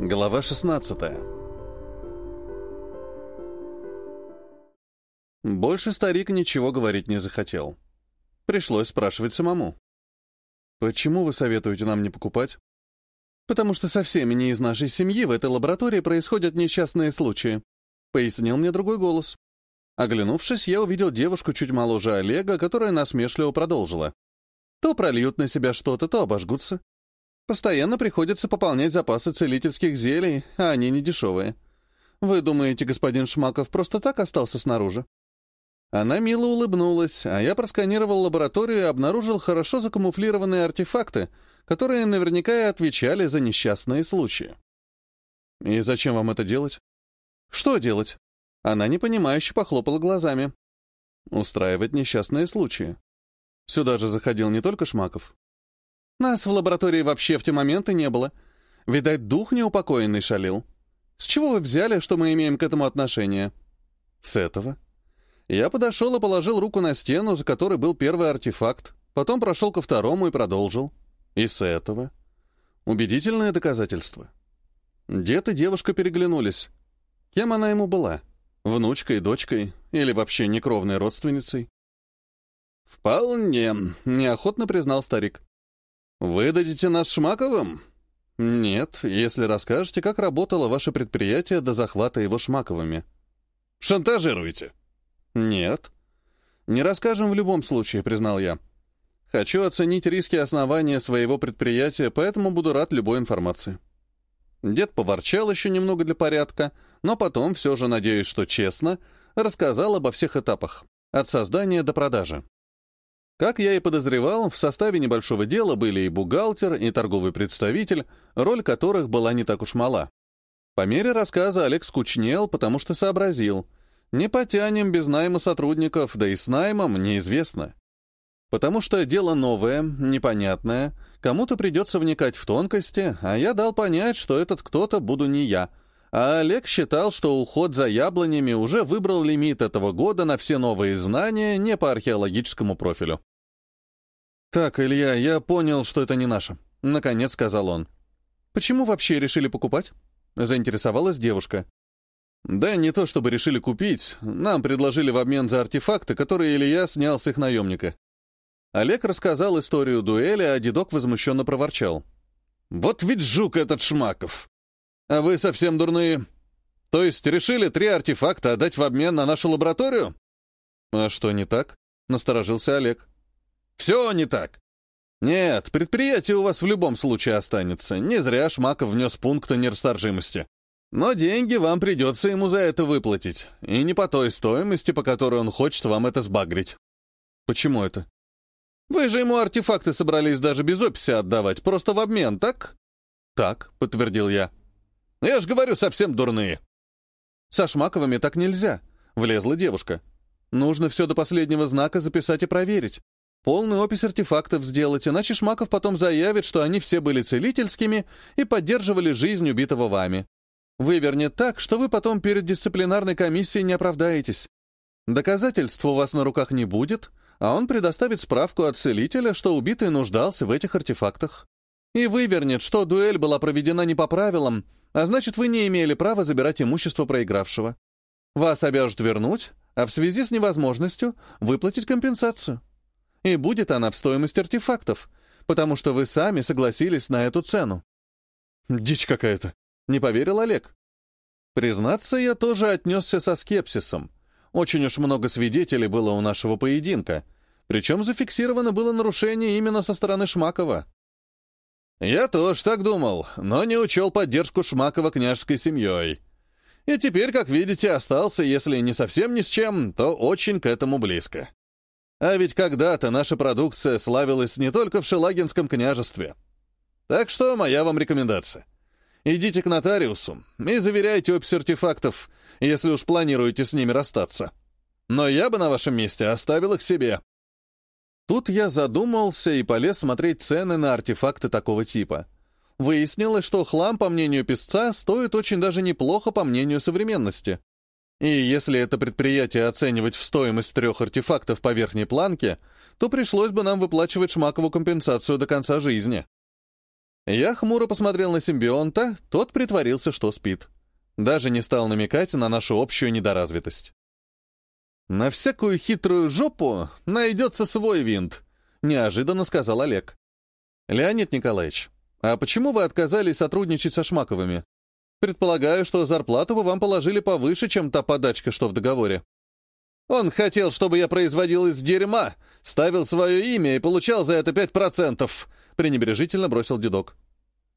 Глава 16 Больше старик ничего говорить не захотел. Пришлось спрашивать самому. «Почему вы советуете нам не покупать?» «Потому что со всеми не из нашей семьи в этой лаборатории происходят несчастные случаи», пояснил мне другой голос. Оглянувшись, я увидел девушку чуть моложе Олега, которая насмешливо продолжила. То прольют на себя что-то, то обожгутся. Постоянно приходится пополнять запасы целительских зелий, а они не дешевые. Вы думаете, господин Шмаков просто так остался снаружи? Она мило улыбнулась, а я просканировал лабораторию и обнаружил хорошо закамуфлированные артефакты, которые наверняка и отвечали за несчастные случаи. «И зачем вам это делать?» «Что делать?» Она непонимающе похлопала глазами. «Устраивать несчастные случаи. Сюда же заходил не только Шмаков. Нас в лаборатории вообще в те моменты не было. Видать, дух неупокоенный шалил. С чего вы взяли, что мы имеем к этому отношение? С этого. Я подошел и положил руку на стену, за которой был первый артефакт, потом прошел ко второму и продолжил. И с этого. Убедительное доказательство. Дед и девушка переглянулись. Кем она ему была? Внучкой, дочкой или вообще некровной родственницей? «Вполне», — неохотно признал старик. «Выдадите нас Шмаковым?» «Нет, если расскажете, как работало ваше предприятие до захвата его Шмаковыми». «Шантажируете?» «Нет». «Не расскажем в любом случае», — признал я. «Хочу оценить риски основания своего предприятия, поэтому буду рад любой информации». Дед поворчал еще немного для порядка, но потом, все же надеюсь, что честно, рассказал обо всех этапах, от создания до продажи. Как я и подозревал, в составе небольшого дела были и бухгалтер, и торговый представитель, роль которых была не так уж мала. По мере рассказа Олег скучнел, потому что сообразил. Не потянем без найма сотрудников, да и с наймом неизвестно. Потому что дело новое, непонятное, кому-то придется вникать в тонкости, а я дал понять, что этот кто-то буду не я. А Олег считал, что уход за яблонями уже выбрал лимит этого года на все новые знания не по археологическому профилю. «Так, Илья, я понял, что это не наше», — наконец сказал он. «Почему вообще решили покупать?» — заинтересовалась девушка. «Да не то чтобы решили купить, нам предложили в обмен за артефакты, которые Илья снял с их наемника». Олег рассказал историю дуэли, а дедок возмущенно проворчал. «Вот ведь жук этот Шмаков! А вы совсем дурные. То есть решили три артефакта отдать в обмен на нашу лабораторию?» «А что не так?» — насторожился Олег. Все не так. Нет, предприятие у вас в любом случае останется. Не зря Шмаков внес пункт о нерасторжимости. Но деньги вам придется ему за это выплатить. И не по той стоимости, по которой он хочет вам это сбагрить. Почему это? Вы же ему артефакты собрались даже без описи отдавать, просто в обмен, так? Так, подтвердил я. Я ж говорю, совсем дурные. Со Шмаковыми так нельзя, влезла девушка. Нужно все до последнего знака записать и проверить. Полный опись артефактов сделать, иначе Шмаков потом заявит, что они все были целительскими и поддерживали жизнь убитого вами. Вывернет так, что вы потом перед дисциплинарной комиссией не оправдаетесь. Доказательств у вас на руках не будет, а он предоставит справку от целителя, что убитый нуждался в этих артефактах. И вывернет, что дуэль была проведена не по правилам, а значит, вы не имели права забирать имущество проигравшего. Вас обяжут вернуть, а в связи с невозможностью выплатить компенсацию. И будет она в стоимости артефактов, потому что вы сами согласились на эту цену. Дичь какая-то. Не поверил Олег. Признаться, я тоже отнесся со скепсисом. Очень уж много свидетелей было у нашего поединка. Причем зафиксировано было нарушение именно со стороны Шмакова. Я тоже так думал, но не учел поддержку Шмакова княжской семьей. И теперь, как видите, остался, если не совсем ни с чем, то очень к этому близко. А ведь когда-то наша продукция славилась не только в Шелагинском княжестве. Так что моя вам рекомендация. Идите к нотариусу и заверяйте опись артефактов, если уж планируете с ними расстаться. Но я бы на вашем месте оставил их себе. Тут я задумался и полез смотреть цены на артефакты такого типа. Выяснилось, что хлам, по мнению писца, стоит очень даже неплохо по мнению современности. И если это предприятие оценивать в стоимость трех артефактов по верхней планке, то пришлось бы нам выплачивать Шмакову компенсацию до конца жизни. Я хмуро посмотрел на симбионта, тот притворился, что спит. Даже не стал намекать на нашу общую недоразвитость. «На всякую хитрую жопу найдется свой винт», — неожиданно сказал Олег. «Леонид Николаевич, а почему вы отказались сотрудничать со Шмаковыми? Предполагаю, что зарплату вы вам положили повыше, чем та подачка, что в договоре». «Он хотел, чтобы я производил из дерьма, ставил свое имя и получал за это пять процентов», — пренебрежительно бросил дедок.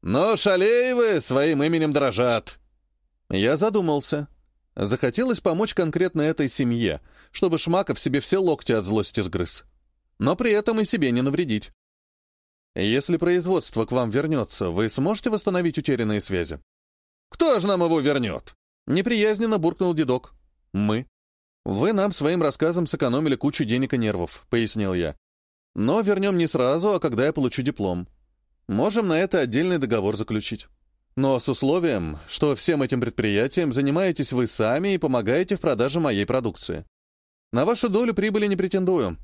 «Но Шалеевы своим именем дрожат». Я задумался. Захотелось помочь конкретно этой семье, чтобы Шмаков себе все локти от злости сгрыз. Но при этом и себе не навредить. Если производство к вам вернется, вы сможете восстановить утерянные связи? Кто же нам его вернет? Неприязненно буркнул дедок. Мы. Вы нам своим рассказом сэкономили кучу денег и нервов, пояснил я. Но вернем не сразу, а когда я получу диплом. Можем на это отдельный договор заключить. Но с условием, что всем этим предприятием занимаетесь вы сами и помогаете в продаже моей продукции. На вашу долю прибыли не претендую.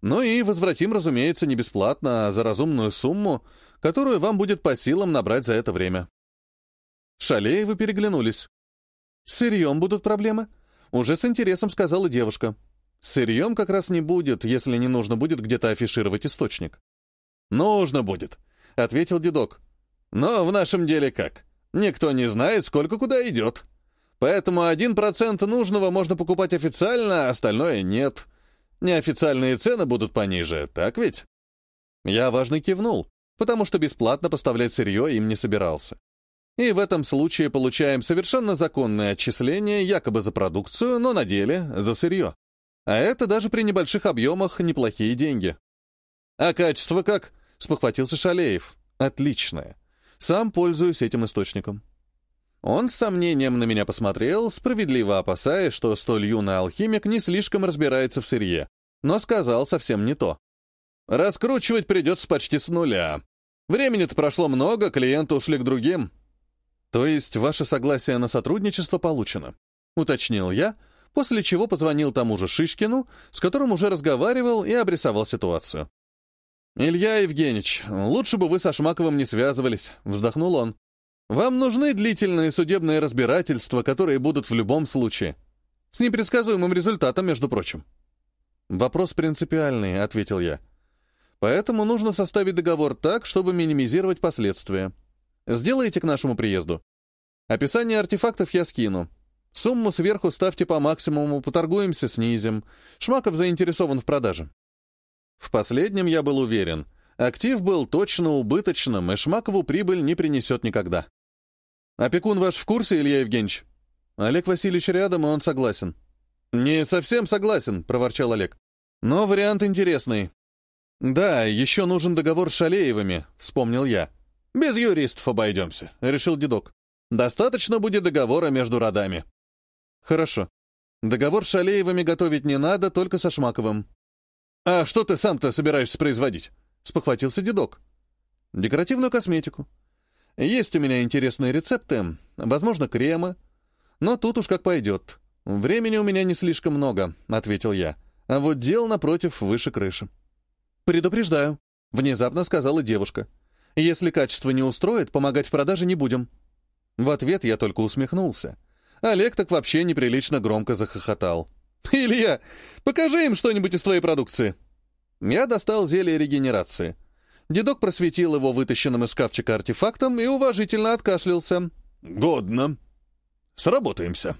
Ну и возвратим, разумеется, не бесплатно, а за разумную сумму, которую вам будет по силам набрать за это время. Шалеевы переглянулись. «С сырьем будут проблемы?» Уже с интересом сказала девушка. Сырьем как раз не будет, если не нужно будет где-то афишировать источник. «Нужно будет», — ответил дедок. «Но в нашем деле как? Никто не знает, сколько куда идет. Поэтому один процент нужного можно покупать официально, а остальное нет. Неофициальные цены будут пониже, так ведь?» Я важно кивнул, потому что бесплатно поставлять сырье им не собирался. И в этом случае получаем совершенно законное отчисление якобы за продукцию, но на деле за сырье. А это даже при небольших объемах неплохие деньги. «А качество как?» — спохватился Шалеев. «Отличное. Сам пользуюсь этим источником». Он с сомнением на меня посмотрел, справедливо опасаясь, что столь юный алхимик не слишком разбирается в сырье, но сказал совсем не то. «Раскручивать придется почти с нуля. Времени-то прошло много, клиенты ушли к другим». «То есть ваше согласие на сотрудничество получено?» — уточнил я, после чего позвонил тому же Шишкину, с которым уже разговаривал и обрисовал ситуацию. «Илья Евгеньевич, лучше бы вы со Шмаковым не связывались», — вздохнул он. «Вам нужны длительные судебные разбирательства, которые будут в любом случае. С непредсказуемым результатом, между прочим». «Вопрос принципиальный», — ответил я. «Поэтому нужно составить договор так, чтобы минимизировать последствия. Сделайте к нашему приезду. Описание артефактов я скину. Сумму сверху ставьте по максимуму, поторгуемся, снизим. Шмаков заинтересован в продаже. В последнем я был уверен. Актив был точно убыточным, и Шмакову прибыль не принесет никогда. «Опекун ваш в курсе, Илья Евгеньевич?» Олег Васильевич рядом, и он согласен. «Не совсем согласен», — проворчал Олег. «Но вариант интересный». «Да, еще нужен договор с Шалеевыми», — вспомнил я. «Без юристов обойдемся», — решил дедок. «Достаточно будет договора между родами». «Хорошо. Договор с Шалеевыми готовить не надо, только со Шмаковым». «А что ты сам-то собираешься производить?» — спохватился дедок. «Декоративную косметику. Есть у меня интересные рецепты, возможно, кремы. Но тут уж как пойдет. Времени у меня не слишком много», — ответил я. «А вот дел, напротив, выше крыши». «Предупреждаю», — внезапно сказала девушка. «Если качество не устроит, помогать в продаже не будем». В ответ я только усмехнулся. Олег так вообще неприлично громко захохотал. «Илья, покажи им что-нибудь из твоей продукции!» Я достал зелье регенерации. Дедок просветил его вытащенным из шкафчика артефактом и уважительно откашлялся. «Годно. Сработаемся».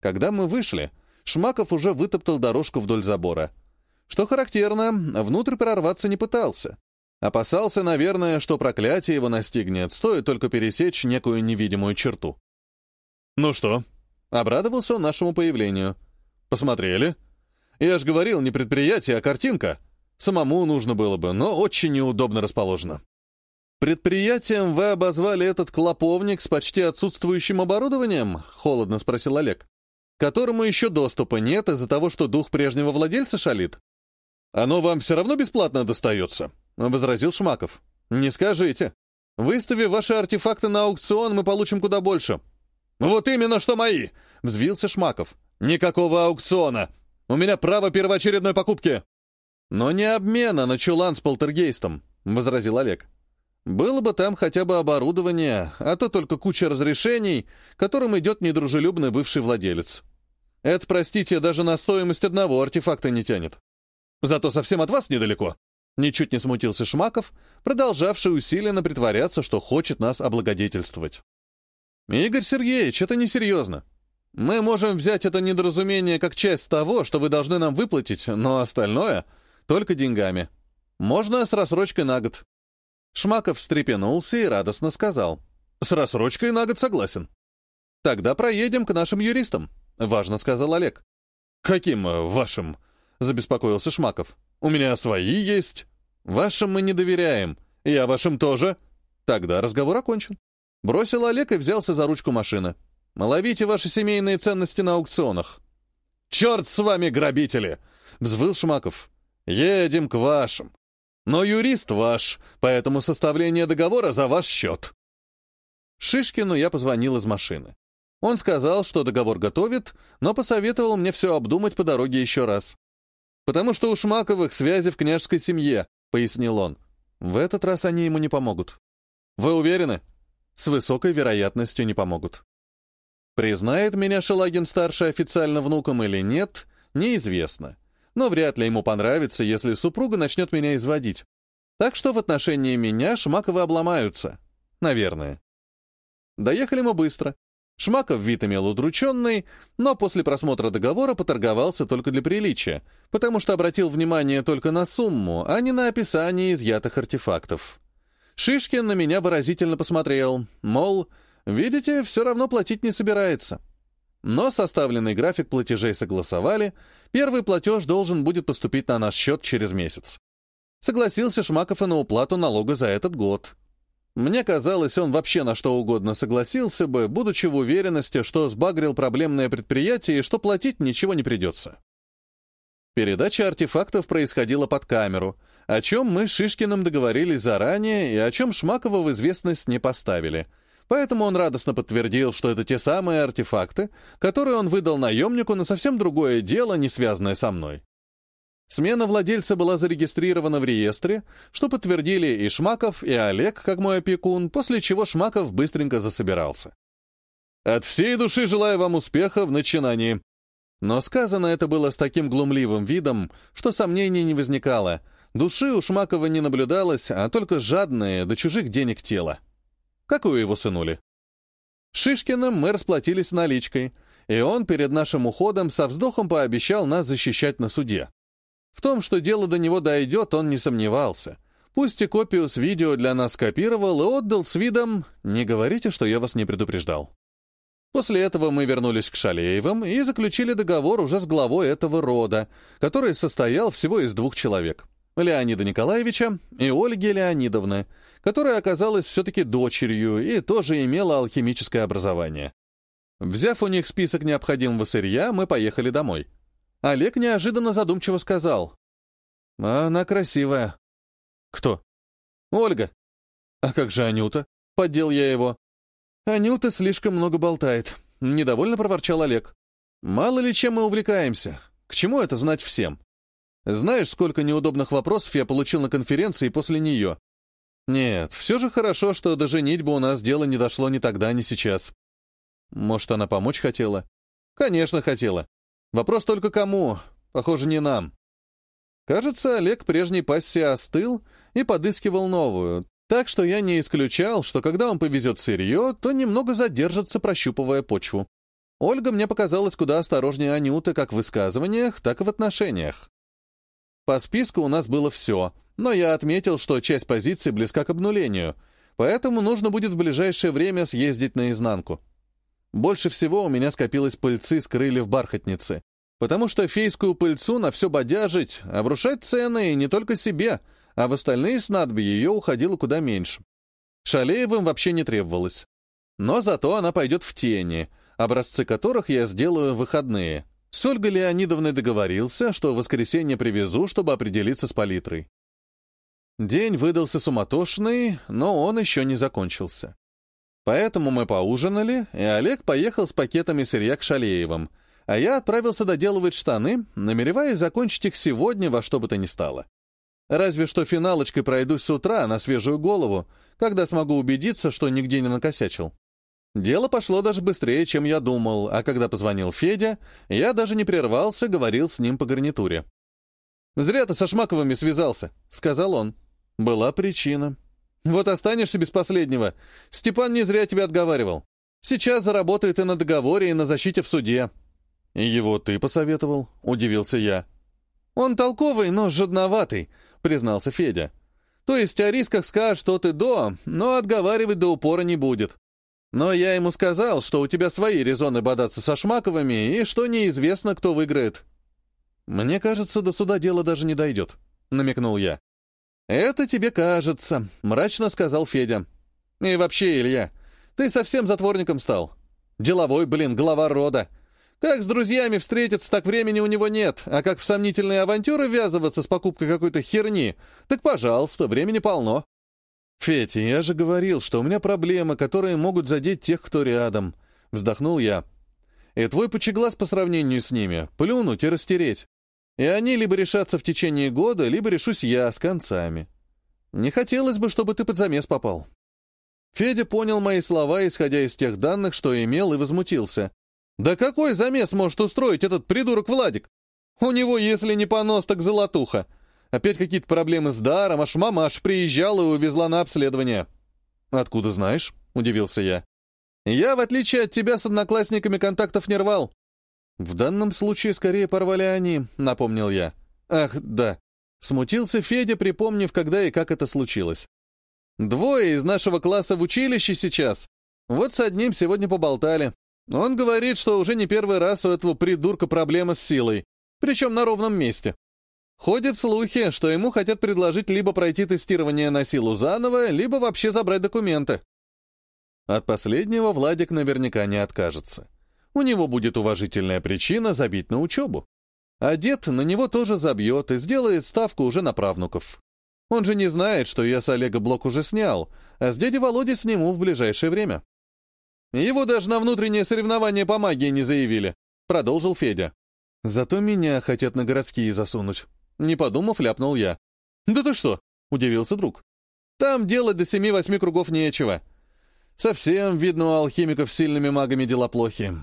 Когда мы вышли, Шмаков уже вытоптал дорожку вдоль забора. Что характерно, внутрь прорваться не пытался. Опасался, наверное, что проклятие его настигнет, стоит только пересечь некую невидимую черту. «Ну что?» — обрадовался он нашему появлению. «Посмотрели? Я ж говорил, не предприятие, а картинка. Самому нужно было бы, но очень неудобно расположено». «Предприятием вы обозвали этот клоповник с почти отсутствующим оборудованием?» — холодно спросил Олег. «Которому еще доступа нет из-за того, что дух прежнего владельца шалит?» «Оно вам все равно бесплатно достается», — возразил Шмаков. «Не скажите. Выставив ваши артефакты на аукцион, мы получим куда больше. «Вот именно что мои!» — взвился Шмаков. «Никакого аукциона! У меня право первоочередной покупки!» «Но не обмена на чулан с полтергейстом», — возразил Олег. Было бы там хотя бы оборудование, а то только куча разрешений, которым идет недружелюбный бывший владелец. Это, простите, даже на стоимость одного артефакта не тянет. Зато совсем от вас недалеко. Ничуть не смутился Шмаков, продолжавший усиленно притворяться, что хочет нас облагодетельствовать. «Игорь Сергеевич, это несерьезно. Мы можем взять это недоразумение как часть того, что вы должны нам выплатить, но остальное — только деньгами. Можно с рассрочкой на год». Шмаков встрепенулся и радостно сказал. «С рассрочкой на год согласен». «Тогда проедем к нашим юристам», — важно сказал Олег. «Каким э, вашим?» — забеспокоился Шмаков. «У меня свои есть». «Вашим мы не доверяем. Я вашим тоже». Тогда разговор окончен. Бросил Олег и взялся за ручку машины. «Ловите ваши семейные ценности на аукционах». «Черт с вами, грабители!» — взвыл Шмаков. «Едем к вашим. Но юрист ваш, поэтому составление договора за ваш счет». Шишкину я позвонил из машины. Он сказал, что договор готовит, но посоветовал мне все обдумать по дороге еще раз. «Потому что у Шмаковых связи в княжеской семье», — пояснил он. «В этот раз они ему не помогут». «Вы уверены?» «С высокой вероятностью не помогут». Признает меня Шелагин-старший официально внуком или нет, неизвестно но вряд ли ему понравится, если супруга начнет меня изводить. Так что в отношении меня Шмаковы обломаются. Наверное. Доехали мы быстро. Шмаков вид имел удрученный, но после просмотра договора поторговался только для приличия, потому что обратил внимание только на сумму, а не на описание изъятых артефактов. Шишкин на меня выразительно посмотрел, мол, видите, все равно платить не собирается. Но составленный график платежей согласовали, первый платеж должен будет поступить на наш счет через месяц. Согласился Шмаков и на уплату налога за этот год. Мне казалось, он вообще на что угодно согласился бы, будучи в уверенности, что сбагрил проблемное предприятие и что платить ничего не придется. Передача артефактов происходила под камеру, о чем мы с Шишкиным договорились заранее и о чем Шмакова в известность не поставили — Поэтому он радостно подтвердил, что это те самые артефакты, которые он выдал наемнику на совсем другое дело, не связанное со мной. Смена владельца была зарегистрирована в реестре, что подтвердили и Шмаков, и Олег, как мой опекун, после чего Шмаков быстренько засобирался. «От всей души желаю вам успеха в начинании». Но сказано это было с таким глумливым видом, что сомнений не возникало. Души у Шмакова не наблюдалось, а только жадное до чужих денег тело. Какую его сынули? Шишкиным мы расплатились наличкой, и он перед нашим уходом со вздохом пообещал нас защищать на суде. В том, что дело до него дойдет, он не сомневался. Пусть и копию с видео для нас копировал и отдал с видом «Не говорите, что я вас не предупреждал». После этого мы вернулись к Шалеевым и заключили договор уже с главой этого рода, который состоял всего из двух человек — Леонида Николаевича и Ольги Леонидовны — которая оказалась все-таки дочерью и тоже имела алхимическое образование. Взяв у них список необходимого сырья, мы поехали домой. Олег неожиданно задумчиво сказал. «Она красивая». «Кто?» «Ольга». «А как же Анюта?» — поддел я его. «Анюта слишком много болтает», — недовольно проворчал Олег. «Мало ли чем мы увлекаемся. К чему это знать всем? Знаешь, сколько неудобных вопросов я получил на конференции после нее? Нет, все же хорошо, что до женитьбы у нас дело не дошло ни тогда, ни сейчас. Может, она помочь хотела? Конечно, хотела. Вопрос только кому? Похоже, не нам. Кажется, Олег прежней пассии остыл и подыскивал новую, так что я не исключал, что когда он повезет сырье, то немного задержится, прощупывая почву. Ольга мне показалась куда осторожнее Анюты как в высказываниях, так и в отношениях. По списку у нас было все, но я отметил, что часть позиций близка к обнулению, поэтому нужно будет в ближайшее время съездить наизнанку. Больше всего у меня скопилось пыльцы с крыльев бархатницы, потому что фейскую пыльцу на все бодяжить, обрушать цены не только себе, а в остальные снадобья ее уходило куда меньше. Шалеевым вообще не требовалось. Но зато она пойдет в тени, образцы которых я сделаю в выходные. С Ольгой Леонидовной договорился, что в воскресенье привезу, чтобы определиться с палитрой. День выдался суматошный, но он еще не закончился. Поэтому мы поужинали, и Олег поехал с пакетами сырья к Шалеевым, а я отправился доделывать штаны, намереваясь закончить их сегодня во что бы то ни стало. Разве что финалочкой пройдусь с утра на свежую голову, когда смогу убедиться, что нигде не накосячил. Дело пошло даже быстрее, чем я думал, а когда позвонил Федя, я даже не прервался, говорил с ним по гарнитуре. «Зря ты со Шмаковыми связался», — сказал он. «Была причина. Вот останешься без последнего. Степан не зря тебя отговаривал. Сейчас заработает и на договоре, и на защите в суде». «И его ты посоветовал?» — удивился я. «Он толковый, но жадноватый», — признался Федя. «То есть о рисках скажет, что ты до, но отговаривать до упора не будет. Но я ему сказал, что у тебя свои резоны бодаться со Шмаковыми и что неизвестно, кто выиграет». «Мне кажется, до суда дело даже не дойдет», — намекнул я. «Это тебе кажется», — мрачно сказал Федя. «И вообще, Илья, ты совсем затворником стал. Деловой, блин, глава рода. Как с друзьями встретиться, так времени у него нет, а как в сомнительные авантюры ввязываться с покупкой какой-то херни, так, пожалуйста, времени полно». «Федя, я же говорил, что у меня проблемы, которые могут задеть тех, кто рядом», — вздохнул я. «И твой пучеглаз по сравнению с ними — плюнуть и растереть. И они либо решатся в течение года, либо решусь я с концами. Не хотелось бы, чтобы ты под замес попал». Федя понял мои слова, исходя из тех данных, что имел, и возмутился. «Да какой замес может устроить этот придурок Владик? У него, если не понос, так золотуха. Опять какие-то проблемы с даром, аж мама аж приезжала и увезла на обследование». «Откуда знаешь?» — удивился я. «Я, в отличие от тебя, с одноклассниками контактов не рвал. «В данном случае скорее порвали они», — напомнил я. «Ах, да». Смутился Федя, припомнив, когда и как это случилось. «Двое из нашего класса в училище сейчас. Вот с одним сегодня поболтали. Он говорит, что уже не первый раз у этого придурка проблема с силой, причем на ровном месте. Ходят слухи, что ему хотят предложить либо пройти тестирование на силу заново, либо вообще забрать документы. От последнего Владик наверняка не откажется у него будет уважительная причина забить на учебу. А дед на него тоже забьет и сделает ставку уже на правнуков. Он же не знает, что я с Олега блок уже снял, а с дяди Володи сниму в ближайшее время. Его даже на внутреннее соревнование по магии не заявили, продолжил Федя. Зато меня хотят на городские засунуть. Не подумав, ляпнул я. «Да ты что?» — удивился друг. «Там делать до семи-восьми кругов нечего. Совсем, видно, у алхимиков сильными магами дела плохи.